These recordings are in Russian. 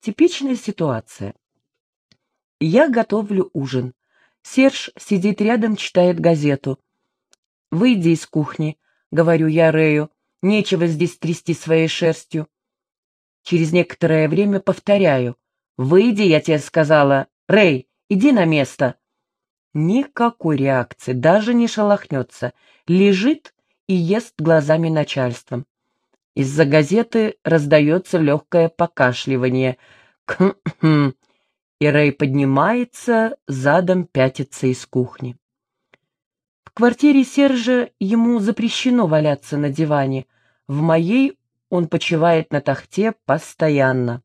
Типичная ситуация. Я готовлю ужин. Серж сидит рядом, читает газету. «Выйди из кухни», — говорю я Рэю, — «нечего здесь трясти своей шерстью». Через некоторое время повторяю. «Выйди, я тебе сказала. Рэй, иди на место». Никакой реакции, даже не шелохнется. Лежит и ест глазами начальством. Из-за газеты раздается легкое покашливание. Кхм-хм. И Рэй поднимается, задом пятится из кухни. В квартире Сержа ему запрещено валяться на диване. В моей он почивает на тахте постоянно.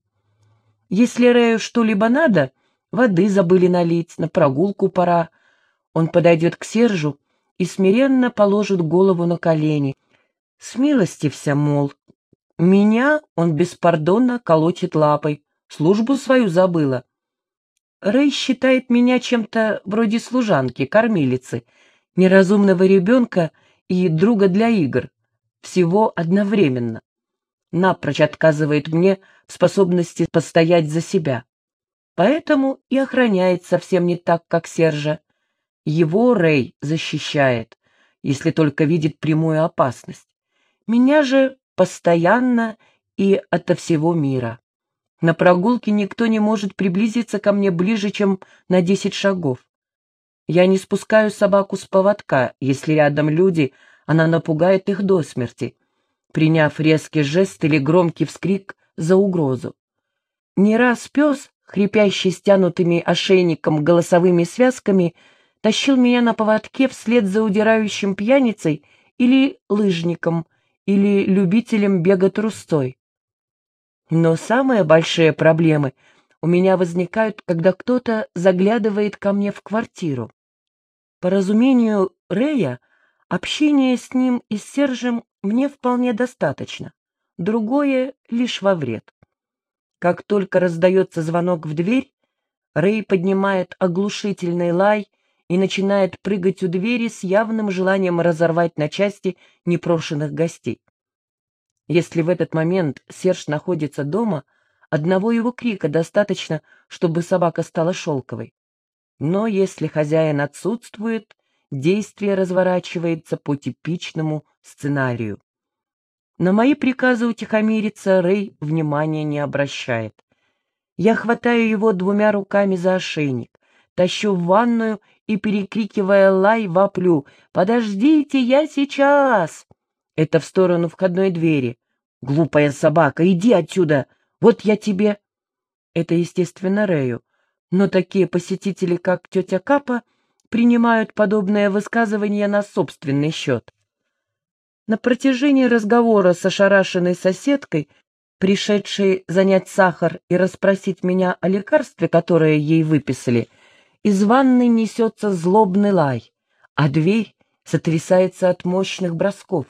Если Рэю что-либо надо, воды забыли налить, на прогулку пора, он подойдет к Сержу и смиренно положит голову на колени. Смилостився, мол. Меня он беспардонно колотит лапой, службу свою забыла. Рэй считает меня чем-то вроде служанки, кормилицы, неразумного ребенка и друга для игр. Всего одновременно. Напрочь отказывает мне в способности постоять за себя. Поэтому и охраняет совсем не так, как Сержа. Его Рэй защищает, если только видит прямую опасность. Меня же постоянно и ото всего мира. На прогулке никто не может приблизиться ко мне ближе, чем на десять шагов. Я не спускаю собаку с поводка, если рядом люди, она напугает их до смерти, приняв резкий жест или громкий вскрик за угрозу. Не раз пес, хрипящий стянутыми ошейником голосовыми связками, тащил меня на поводке вслед за удирающим пьяницей или лыжником, или любителем бега трустой. Но самые большие проблемы у меня возникают, когда кто-то заглядывает ко мне в квартиру. По разумению Рэя, общение с ним и с Сержем мне вполне достаточно, другое лишь во вред. Как только раздается звонок в дверь, Рэй поднимает оглушительный лай и начинает прыгать у двери с явным желанием разорвать на части непрошенных гостей. Если в этот момент Серж находится дома, одного его крика достаточно, чтобы собака стала шелковой. Но если хозяин отсутствует, действие разворачивается по типичному сценарию. На мои приказы утихомириться Рэй внимания не обращает. Я хватаю его двумя руками за ошейник, тащу в ванную и, перекрикивая лай, воплю «Подождите, я сейчас!» Это в сторону входной двери. «Глупая собака, иди отсюда! Вот я тебе...» Это, естественно, Рэю. Но такие посетители, как тетя Капа, принимают подобное высказывание на собственный счет. На протяжении разговора с ошарашенной соседкой, пришедшей занять сахар и расспросить меня о лекарстве, которое ей выписали, из ванной несется злобный лай, а дверь сотрясается от мощных бросков.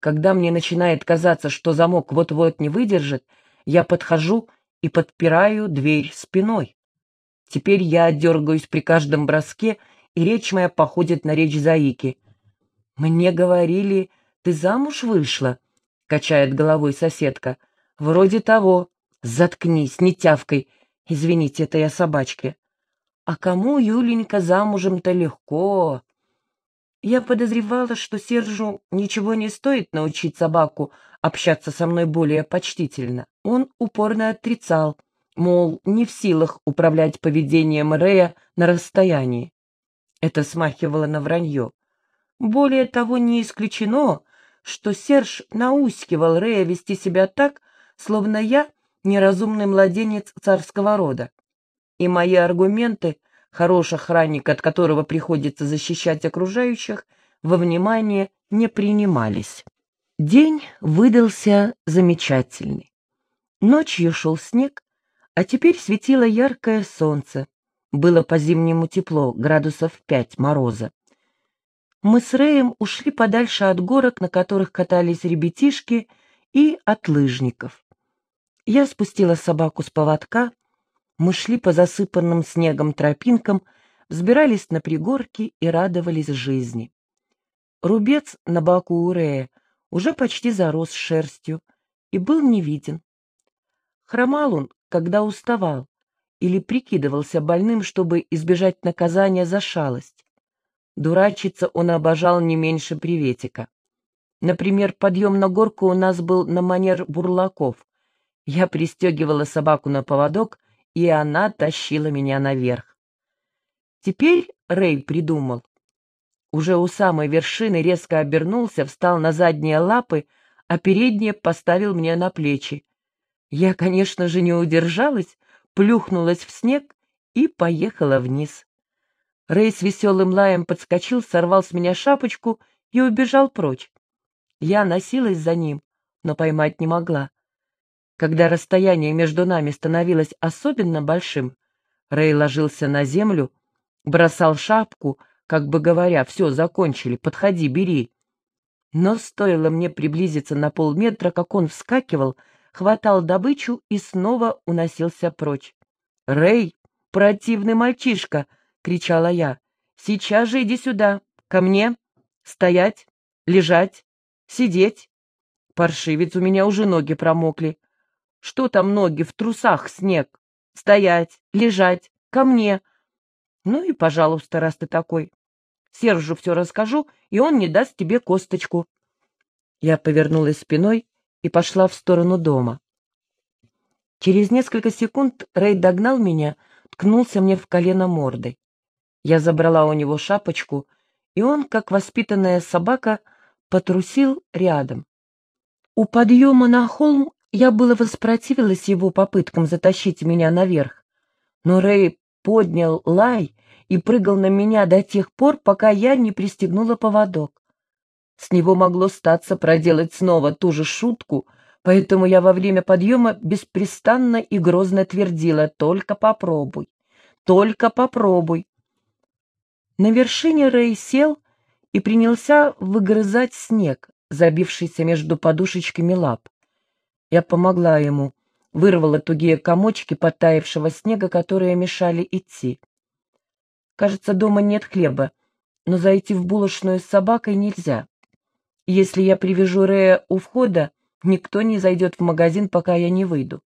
Когда мне начинает казаться, что замок вот-вот не выдержит, я подхожу и подпираю дверь спиной. Теперь я дергаюсь при каждом броске, и речь моя походит на речь Заики. «Мне говорили, ты замуж вышла?» — качает головой соседка. «Вроде того. Заткнись, не тявкой. Извините, это я собачки». «А кому, Юленька, замужем-то легко?» Я подозревала, что Сержу ничего не стоит научить собаку общаться со мной более почтительно. Он упорно отрицал, мол, не в силах управлять поведением Рея на расстоянии. Это смахивало на вранье. Более того, не исключено, что Серж наускивал Рея вести себя так, словно я неразумный младенец царского рода. И мои аргументы — хороший охранник, от которого приходится защищать окружающих, во внимание не принимались. День выдался замечательный. Ночью шел снег, а теперь светило яркое солнце. Было по-зимнему тепло, градусов пять мороза. Мы с Рэем ушли подальше от горок, на которых катались ребятишки, и от лыжников. Я спустила собаку с поводка, мы шли по засыпанным снегом тропинкам, взбирались на пригорки и радовались жизни. Рубец на боку Урея уже почти зарос шерстью и был не виден. Хромал он, когда уставал или прикидывался больным, чтобы избежать наказания за шалость. Дурачиться он обожал не меньше приветика. Например, подъем на горку у нас был на манер бурлаков. Я пристегивала собаку на поводок, и она тащила меня наверх. Теперь Рэй придумал. Уже у самой вершины резко обернулся, встал на задние лапы, а передние поставил мне на плечи. Я, конечно же, не удержалась, плюхнулась в снег и поехала вниз. Рэй с веселым лаем подскочил, сорвал с меня шапочку и убежал прочь. Я носилась за ним, но поймать не могла. Когда расстояние между нами становилось особенно большим, Рэй ложился на землю, бросал шапку, как бы говоря, все, закончили, подходи, бери. Но стоило мне приблизиться на полметра, как он вскакивал, хватал добычу и снова уносился прочь. «Рэй, противный мальчишка!» — кричала я. «Сейчас же иди сюда, ко мне, стоять, лежать, сидеть. Паршивец, у меня уже ноги промокли. Что там ноги, в трусах снег? Стоять, лежать, ко мне. Ну и, пожалуйста, раз ты такой. Сержу все расскажу, и он не даст тебе косточку. Я повернулась спиной и пошла в сторону дома. Через несколько секунд Рэй догнал меня, ткнулся мне в колено мордой. Я забрала у него шапочку, и он, как воспитанная собака, потрусил рядом. У подъема на холм я было воспротивилась его попыткам затащить меня наверх, но Рэй поднял лай и прыгал на меня до тех пор, пока я не пристегнула поводок. С него могло статься проделать снова ту же шутку, поэтому я во время подъема беспрестанно и грозно твердила «Только попробуй, только попробуй». На вершине Рэй сел и принялся выгрызать снег, забившийся между подушечками лап. Я помогла ему, вырвала тугие комочки потаявшего снега, которые мешали идти. Кажется, дома нет хлеба, но зайти в булочную с собакой нельзя. Если я привяжу Рея у входа, никто не зайдет в магазин, пока я не выйду.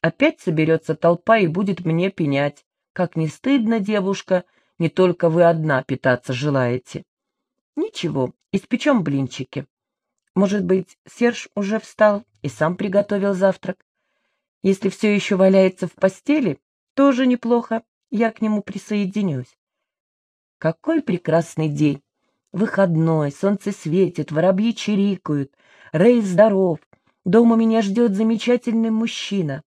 Опять соберется толпа и будет мне пенять. Как не стыдно, девушка, не только вы одна питаться желаете. Ничего, испечем блинчики. Может быть, Серж уже встал и сам приготовил завтрак. Если все еще валяется в постели, тоже неплохо, я к нему присоединюсь. Какой прекрасный день! Выходной, солнце светит, воробьи чирикают, Рэй здоров, дома меня ждет замечательный мужчина.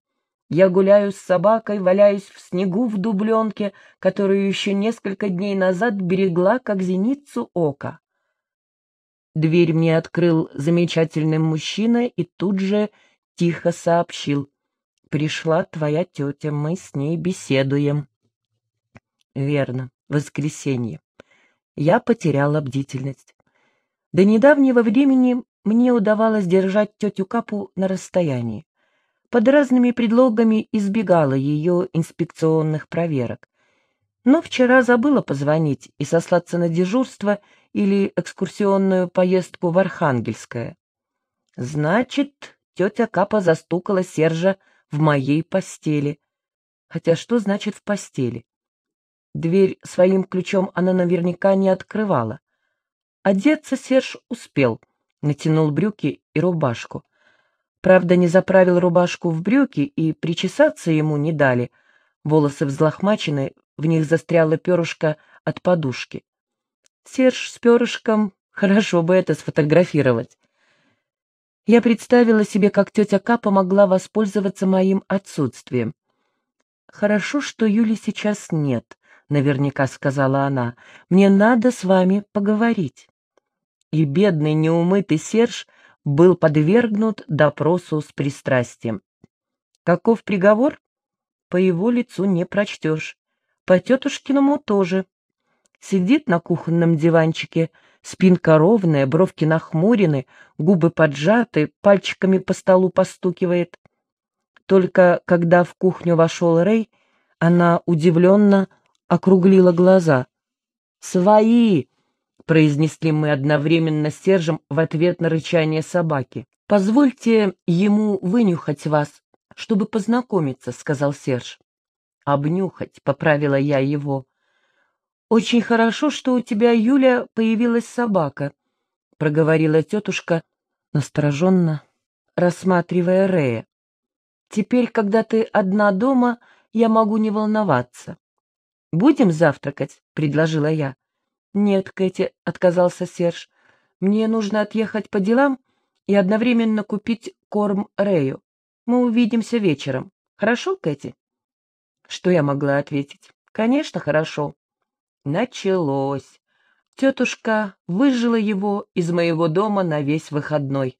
Я гуляю с собакой, валяюсь в снегу в дубленке, которую еще несколько дней назад берегла, как зеницу ока. Дверь мне открыл замечательный мужчина и тут же тихо сообщил. «Пришла твоя тетя, мы с ней беседуем». Верно, воскресенье. Я потеряла бдительность. До недавнего времени мне удавалось держать тетю Капу на расстоянии. Под разными предлогами избегала ее инспекционных проверок. Но вчера забыла позвонить и сослаться на дежурство или экскурсионную поездку в Архангельское. Значит, тетя Капа застукала Сержа в моей постели. Хотя что значит в постели? Дверь своим ключом она наверняка не открывала. Одеться Серж успел, натянул брюки и рубашку. Правда, не заправил рубашку в брюки и причесаться ему не дали. Волосы взлохмачены, в них застряла перышко от подушки. Серж с перышком, хорошо бы это сфотографировать. Я представила себе, как тетя Капа могла воспользоваться моим отсутствием. Хорошо, что Юли сейчас нет, — наверняка сказала она, — «мне надо с вами поговорить». И бедный неумытый Серж был подвергнут допросу с пристрастием. Каков приговор? По его лицу не прочтешь. По тетушкиному тоже. Сидит на кухонном диванчике, спинка ровная, бровки нахмурены, губы поджаты, пальчиками по столу постукивает. Только когда в кухню вошел Рэй, она удивленно округлила глаза. «Свои!» — произнесли мы одновременно с Сержем в ответ на рычание собаки. «Позвольте ему вынюхать вас», чтобы познакомиться», — сказал Серж. «Обнюхать», — поправила я его. «Очень хорошо, что у тебя, Юля, появилась собака», — проговорила тетушка настороженно, рассматривая Рея. «Теперь, когда ты одна дома, я могу не волноваться». «Будем завтракать?» — предложила я. «Нет, Кэти», — отказался Серж. «Мне нужно отъехать по делам и одновременно купить корм Рэю. Мы увидимся вечером. Хорошо, Кэти?» Что я могла ответить? «Конечно, хорошо». Началось. Тетушка выжила его из моего дома на весь выходной.